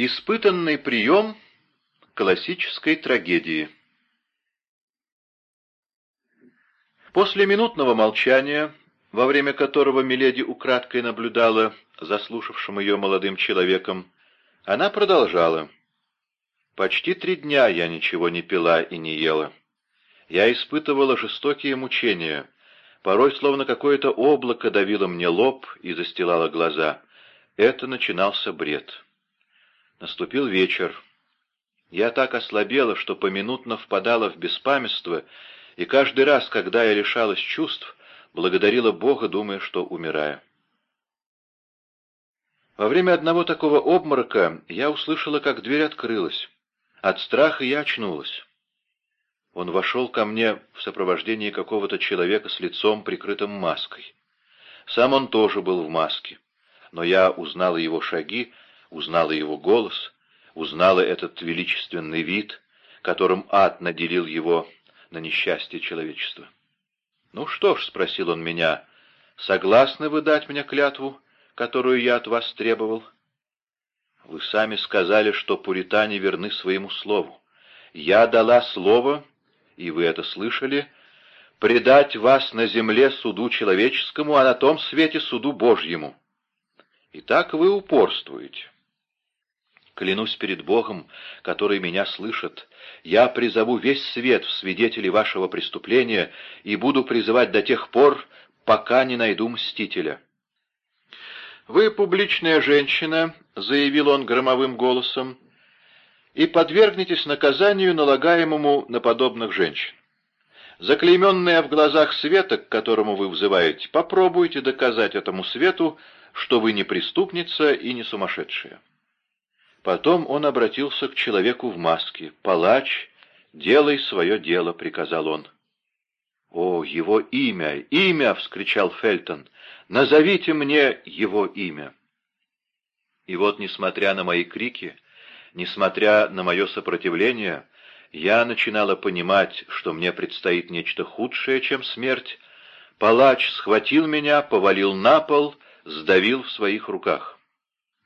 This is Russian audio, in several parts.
Испытанный прием классической трагедии После минутного молчания, во время которого Миледи украдкой наблюдала за слушавшим ее молодым человеком, она продолжала. «Почти три дня я ничего не пила и не ела. Я испытывала жестокие мучения. Порой словно какое-то облако давило мне лоб и застилало глаза. Это начинался бред». Наступил вечер. Я так ослабела, что поминутно впадала в беспамятство, и каждый раз, когда я лишалась чувств, благодарила Бога, думая, что умираю. Во время одного такого обморока я услышала, как дверь открылась. От страха я очнулась. Он вошел ко мне в сопровождении какого-то человека с лицом, прикрытым маской. Сам он тоже был в маске, но я узнала его шаги, узнала его голос, узнала этот величественный вид, которым ад наделил его на несчастье человечества. «Ну что ж», — спросил он меня, — «согласны вы дать мне клятву, которую я от вас требовал?» «Вы сами сказали, что пуритане верны своему слову. Я дала слово, и вы это слышали, предать вас на земле суду человеческому, а на том свете суду Божьему. И так вы упорствуете». Клянусь перед Богом, который меня слышит, я призову весь свет в свидетели вашего преступления и буду призывать до тех пор, пока не найду мстителя». «Вы публичная женщина», — заявил он громовым голосом, — «и подвергнетесь наказанию, налагаемому на подобных женщин. Заклейменная в глазах света, к которому вы взываете, попробуйте доказать этому свету, что вы не преступница и не сумасшедшая». Потом он обратился к человеку в маске. «Палач, делай свое дело», — приказал он. «О, его имя! Имя!» — вскричал Фельтон. «Назовите мне его имя!» И вот, несмотря на мои крики, несмотря на мое сопротивление, я начинала понимать, что мне предстоит нечто худшее, чем смерть. Палач схватил меня, повалил на пол, сдавил в своих руках.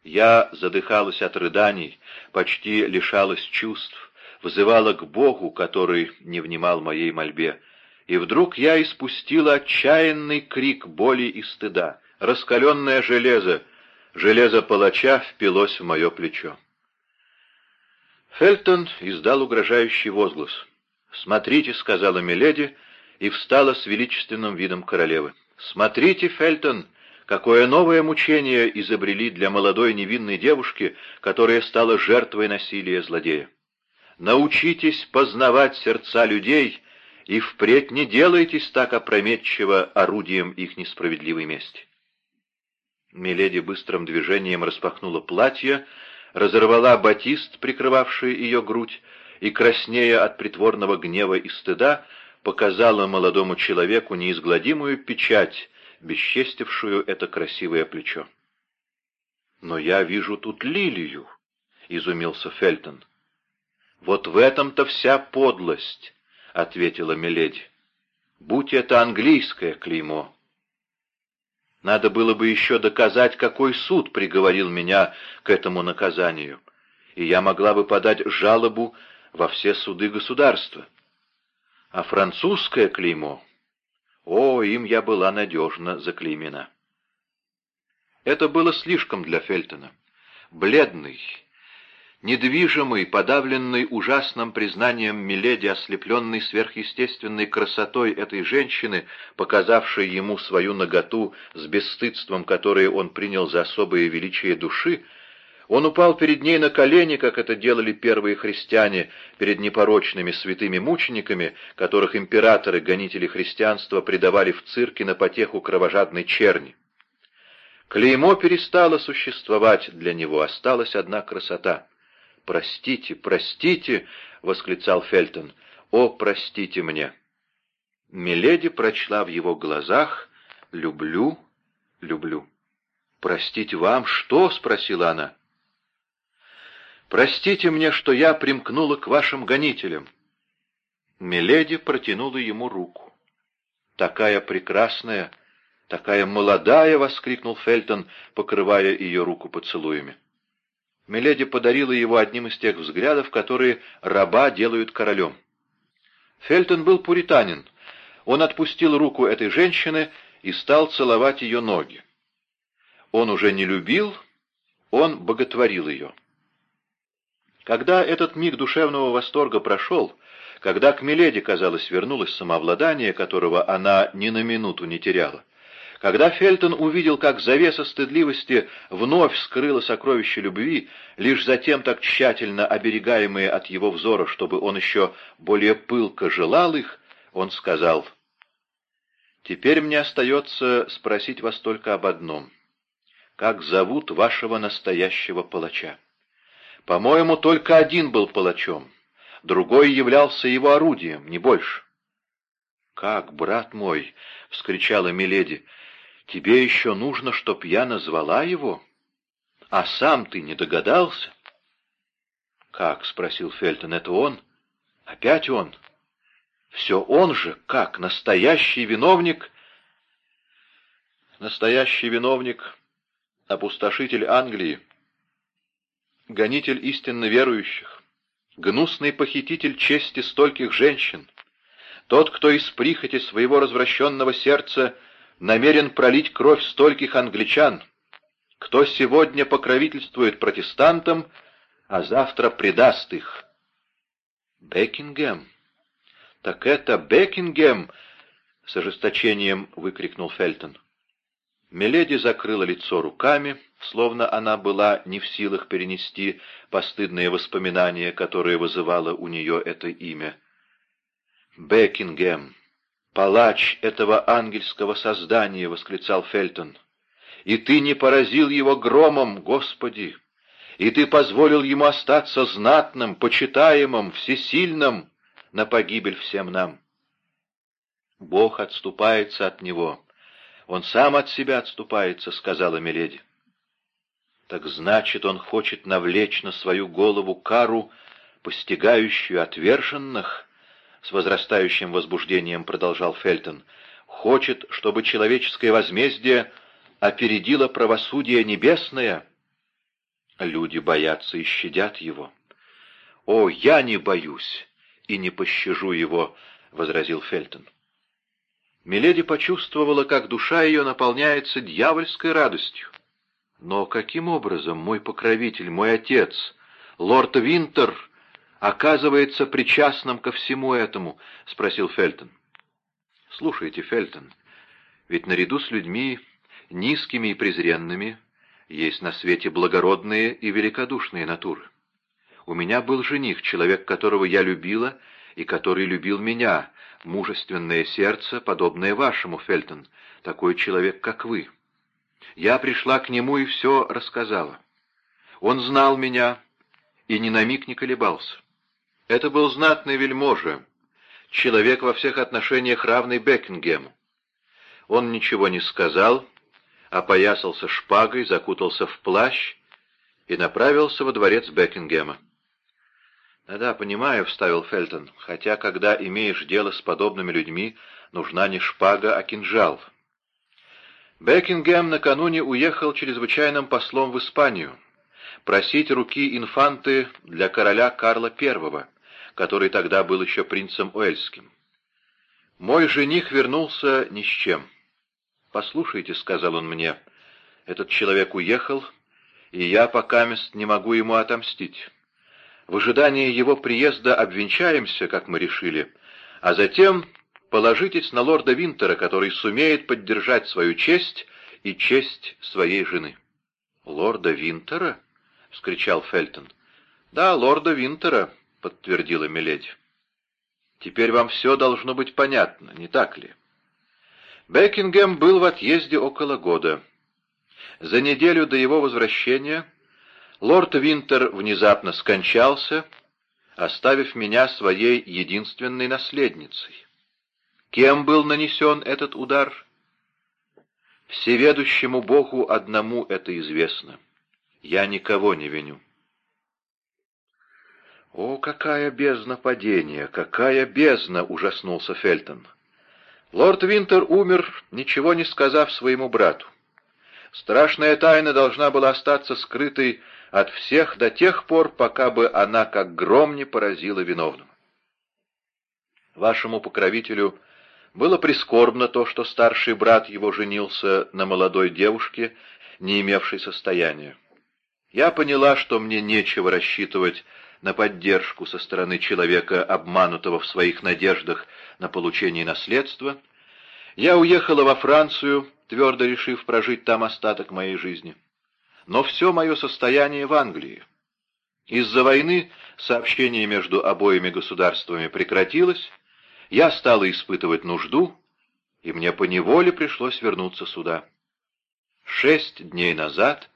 Я задыхалась от рыданий, почти лишалась чувств, взывала к Богу, который не внимал моей мольбе. И вдруг я испустила отчаянный крик боли и стыда. Раскаленное железо, железо палача впилось в мое плечо. Фельтон издал угрожающий возглас. «Смотрите», — сказала Миледи, и встала с величественным видом королевы. «Смотрите, Фельтон, Какое новое мучение изобрели для молодой невинной девушки, которая стала жертвой насилия злодея. Научитесь познавать сердца людей и впредь не делайтесь так опрометчиво орудием их несправедливой мести. Миледи быстрым движением распахнула платье, разорвала батист, прикрывавший ее грудь, и, краснея от притворного гнева и стыда, показала молодому человеку неизгладимую печать, бесчестившую это красивое плечо. «Но я вижу тут лилию», — изумился Фельтон. «Вот в этом-то вся подлость», — ответила Миледи. «Будь это английское клеймо». Надо было бы еще доказать, какой суд приговорил меня к этому наказанию, и я могла бы подать жалобу во все суды государства. А французское клеймо о, им я была надежно заклеймена. Это было слишком для Фельтона. Бледный, недвижимый, подавленный ужасным признанием Миледи, ослепленный сверхъестественной красотой этой женщины, показавшей ему свою наготу с бесстыдством, которое он принял за особое величие души, он упал перед ней на колени, как это делали первые христиане перед непорочными святыми мучениками, которых императоры, гонители христианства, предавали в цирке на потеху кровожадной черни. Клеймо перестало существовать для него, осталась одна красота. «Простите, простите!» — восклицал Фельтон. «О, простите мне!» Миледи прочла в его глазах «люблю, люблю». «Простить вам что?» — спросила она. Простите мне, что я примкнула к вашим гонителям». Миледи протянула ему руку. «Такая прекрасная, такая молодая!» — воскликнул Фельтон, покрывая ее руку поцелуями. Миледи подарила его одним из тех взглядов, которые раба делают королем. Фельтон был пуританин. Он отпустил руку этой женщины и стал целовать ее ноги. Он уже не любил, он боготворил ее. Когда этот миг душевного восторга прошел, когда к Миледи, казалось, вернулось самообладание, которого она ни на минуту не теряла, когда Фельтон увидел, как завеса стыдливости вновь скрыла сокровища любви, лишь затем так тщательно оберегаемые от его взора, чтобы он еще более пылко желал их, он сказал, «Теперь мне остается спросить вас только об одном. Как зовут вашего настоящего палача? По-моему, только один был палачом, другой являлся его орудием, не больше». «Как, брат мой!» — вскричала Миледи — Тебе еще нужно, чтоб я назвала его? А сам ты не догадался? Как? — спросил Фельтон. Это он? Опять он? Все он же? Как? Настоящий виновник? Настоящий виновник, опустошитель Англии, гонитель истинно верующих, гнусный похититель чести стольких женщин, тот, кто из прихоти своего развращенного сердца — намерен пролить кровь стольких англичан, кто сегодня покровительствует протестантам, а завтра предаст их. Бекингем. Так это Бекингем, с ожесточением выкрикнул Фельтон. Миледи закрыла лицо руками, словно она была не в силах перенести постыдные воспоминания, которые вызывало у нее это имя. Бекингем. «Палач этого ангельского создания!» — восклицал Фельтон. «И ты не поразил его громом, Господи! И ты позволил ему остаться знатным, почитаемым, всесильным на погибель всем нам!» Бог отступается от него. Он сам от себя отступается, — сказала Миледи. Так значит, он хочет навлечь на свою голову кару, постигающую отверженных, — с возрастающим возбуждением продолжал Фельтон, — хочет, чтобы человеческое возмездие опередило правосудие небесное. Люди боятся и щадят его. «О, я не боюсь и не пощажу его», — возразил Фельтон. Миледи почувствовала, как душа ее наполняется дьявольской радостью. Но каким образом мой покровитель, мой отец, лорд Винтер, оказывается причастным ко всему этому?» — спросил Фельтон. «Слушайте, Фельтон, ведь наряду с людьми низкими и презренными есть на свете благородные и великодушные натуры. У меня был жених, человек, которого я любила и который любил меня, мужественное сердце, подобное вашему, Фельтон, такой человек, как вы. Я пришла к нему и все рассказала. Он знал меня и ни на миг не колебался. Это был знатный вельможа, человек во всех отношениях равный Бекингему. Он ничего не сказал, опоясался шпагой, закутался в плащ и направился во дворец Бекингема. «Да-да, понимаю», — вставил Фельтон, — «хотя, когда имеешь дело с подобными людьми, нужна не шпага, а кинжал». Бекингем накануне уехал чрезвычайным послом в Испанию, просить руки инфанты для короля Карла I, который тогда был еще принцем Уэльским. Мой жених вернулся ни с чем. «Послушайте», — сказал он мне, — «этот человек уехал, и я пока мест не могу ему отомстить. В ожидании его приезда обвенчаемся, как мы решили, а затем положитесь на лорда Винтера, который сумеет поддержать свою честь и честь своей жены». «Лорда Винтера?» — вскричал Фельтон. «Да, лорда Винтера», — подтвердила Миледи. «Теперь вам все должно быть понятно, не так ли?» Бекингем был в отъезде около года. За неделю до его возвращения лорд Винтер внезапно скончался, оставив меня своей единственной наследницей. Кем был нанесен этот удар? Всеведущему Богу одному это известно. Я никого не виню. «О, какая бездна падения! Какая бездна!» — ужаснулся Фельтон. Лорд Винтер умер, ничего не сказав своему брату. Страшная тайна должна была остаться скрытой от всех до тех пор, пока бы она как гром не поразила виновным. Вашему покровителю было прискорбно то, что старший брат его женился на молодой девушке, не имевшей состояния. Я поняла, что мне нечего рассчитывать на поддержку со стороны человека, обманутого в своих надеждах на получение наследства. Я уехала во Францию, твердо решив прожить там остаток моей жизни. Но все мое состояние в Англии. Из-за войны сообщение между обоими государствами прекратилось, я стала испытывать нужду, и мне поневоле пришлось вернуться сюда. Шесть дней назад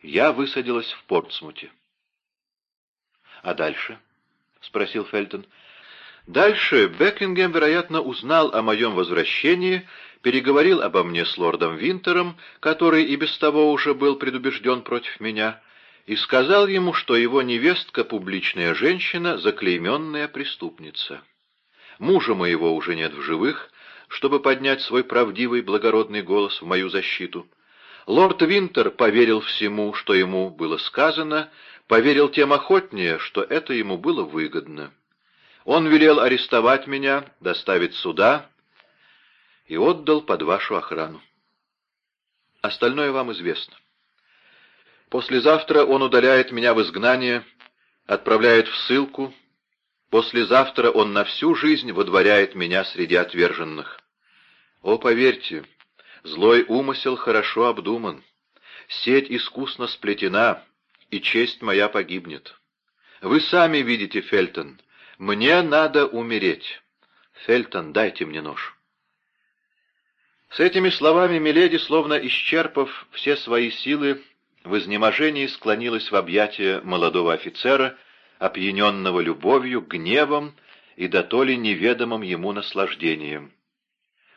я высадилась в Портсмуте. — А дальше? — спросил Фельтон. — Дальше Бекингем, вероятно, узнал о моем возвращении, переговорил обо мне с лордом Винтером, который и без того уже был предубежден против меня, и сказал ему, что его невестка — публичная женщина, заклейменная преступница. Мужа моего уже нет в живых, чтобы поднять свой правдивый благородный голос в мою защиту. Лорд Винтер поверил всему, что ему было сказано, поверил тем охотнее, что это ему было выгодно. Он велел арестовать меня, доставить сюда и отдал под вашу охрану. Остальное вам известно. Послезавтра он удаляет меня в изгнание, отправляет в ссылку, Послезавтра он на всю жизнь водворяет меня среди отверженных. О, поверьте, злой умысел хорошо обдуман, сеть искусно сплетена, и честь моя погибнет. Вы сами видите, Фельтон, мне надо умереть. Фельтон, дайте мне нож. С этими словами Миледи, словно исчерпав все свои силы, в изнеможении склонилась в объятия молодого офицера — опьяненного любовью, гневом и дотоле неведомым ему наслаждением.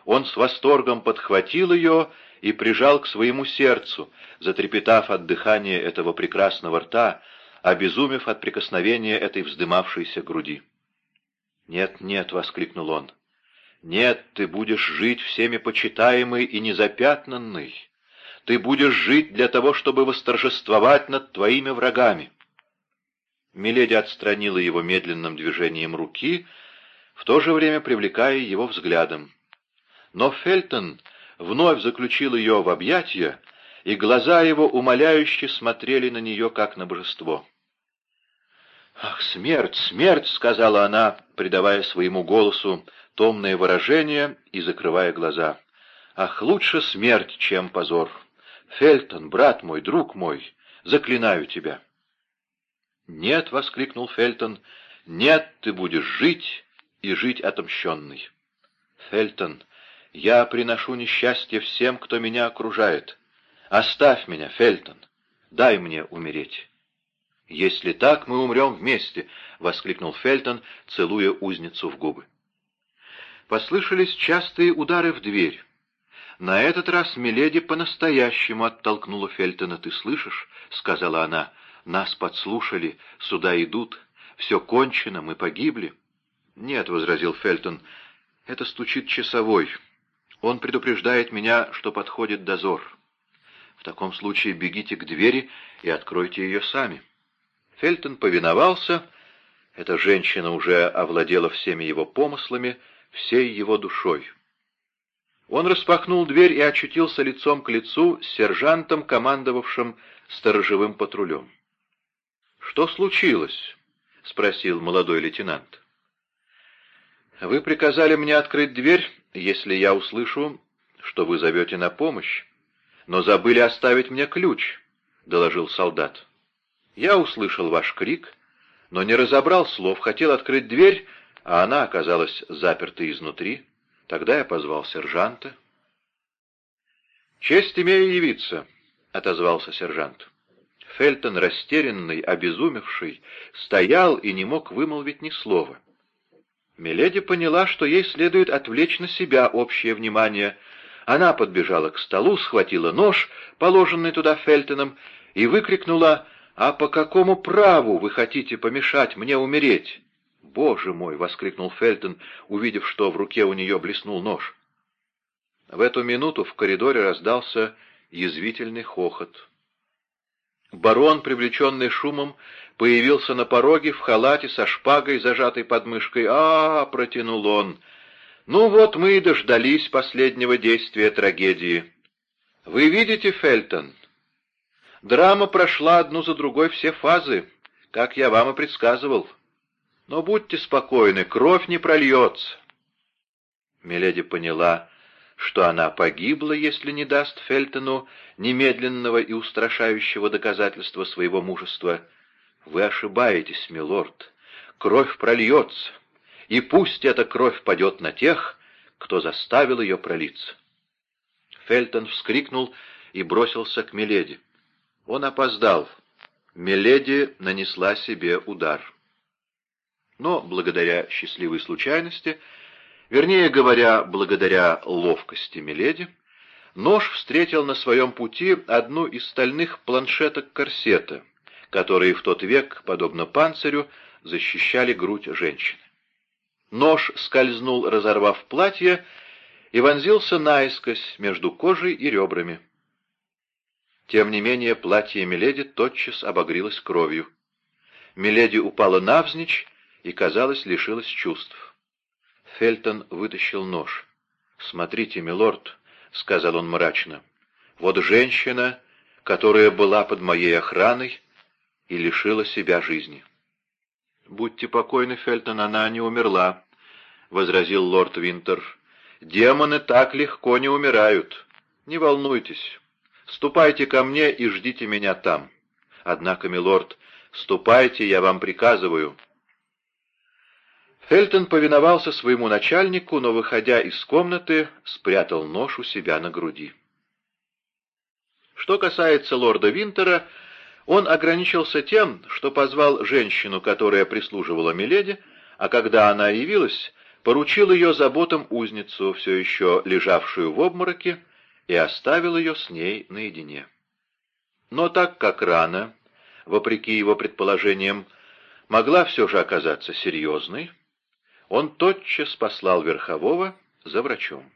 Он с восторгом подхватил ее и прижал к своему сердцу, затрепетав от дыхания этого прекрасного рта, обезумев от прикосновения этой вздымавшейся груди. «Нет, нет!» — воскликнул он. «Нет, ты будешь жить всеми почитаемый и незапятнанный. Ты будешь жить для того, чтобы восторжествовать над твоими врагами. Миледи отстранила его медленным движением руки, в то же время привлекая его взглядом. Но Фельтон вновь заключил ее в объятия, и глаза его умоляюще смотрели на нее, как на божество. «Ах, смерть, смерть!» — сказала она, придавая своему голосу томное выражение и закрывая глаза. «Ах, лучше смерть, чем позор! Фельтон, брат мой, друг мой, заклинаю тебя!» «Нет!» — воскликнул Фельтон. «Нет, ты будешь жить и жить отомщенный!» «Фельтон, я приношу несчастье всем, кто меня окружает. Оставь меня, Фельтон, дай мне умереть!» «Если так, мы умрем вместе!» — воскликнул Фельтон, целуя узницу в губы. Послышались частые удары в дверь. На этот раз Миледи по-настоящему оттолкнула Фельтона. «Ты слышишь?» — сказала она. Нас подслушали, сюда идут. Все кончено, мы погибли. Нет, — возразил Фельтон, — это стучит часовой. Он предупреждает меня, что подходит дозор. В таком случае бегите к двери и откройте ее сами. Фельтон повиновался. Эта женщина уже овладела всеми его помыслами, всей его душой. Он распахнул дверь и очутился лицом к лицу с сержантом, командовавшим сторожевым патрулем. «Что случилось?» — спросил молодой лейтенант. «Вы приказали мне открыть дверь, если я услышу, что вы зовете на помощь, но забыли оставить мне ключ», — доложил солдат. «Я услышал ваш крик, но не разобрал слов, хотел открыть дверь, а она оказалась заперта изнутри. Тогда я позвал сержанта». «Честь имею явиться», — отозвался сержант. Фельтон, растерянный, обезумевший, стоял и не мог вымолвить ни слова. Миледи поняла, что ей следует отвлечь на себя общее внимание. Она подбежала к столу, схватила нож, положенный туда Фельтоном, и выкрикнула «А по какому праву вы хотите помешать мне умереть?» «Боже мой!» — воскликнул Фельтон, увидев, что в руке у нее блеснул нож. В эту минуту в коридоре раздался язвительный хохот. Барон, привлеченный шумом, появился на пороге в халате со шпагой, зажатой под мышкой. а, -а, -а протянул он. «Ну вот мы и дождались последнего действия трагедии. Вы видите, Фельтон, драма прошла одну за другой все фазы, как я вам и предсказывал. Но будьте спокойны, кровь не прольется». Миледи поняла, что она погибла, если не даст Фельтону немедленного и устрашающего доказательства своего мужества. Вы ошибаетесь, милорд. Кровь прольется, и пусть эта кровь падет на тех, кто заставил ее пролиться. Фельтон вскрикнул и бросился к Миледи. Он опоздал. Миледи нанесла себе удар. Но, благодаря счастливой случайности, Вернее говоря, благодаря ловкости Миледи, нож встретил на своем пути одну из стальных планшеток корсета, которые в тот век, подобно панцирю, защищали грудь женщины. Нож скользнул, разорвав платье, и вонзился наискось между кожей и ребрами. Тем не менее платье Миледи тотчас обогрелось кровью. Миледи упала навзничь и, казалось, лишилась чувств. Фельтон вытащил нож. «Смотрите, милорд», — сказал он мрачно, — «вот женщина, которая была под моей охраной и лишила себя жизни». «Будьте покойны, Фельтон, она не умерла», — возразил лорд Винтер. «Демоны так легко не умирают. Не волнуйтесь. Ступайте ко мне и ждите меня там. Однако, милорд, ступайте, я вам приказываю». Фельтон повиновался своему начальнику, но, выходя из комнаты, спрятал нож у себя на груди. Что касается лорда Винтера, он ограничился тем, что позвал женщину, которая прислуживала Миледи, а когда она явилась, поручил ее заботам узницу, все еще лежавшую в обмороке, и оставил ее с ней наедине. Но так как рана, вопреки его предположениям, могла все же оказаться серьезной, он тотчас послал Верхового за врачом.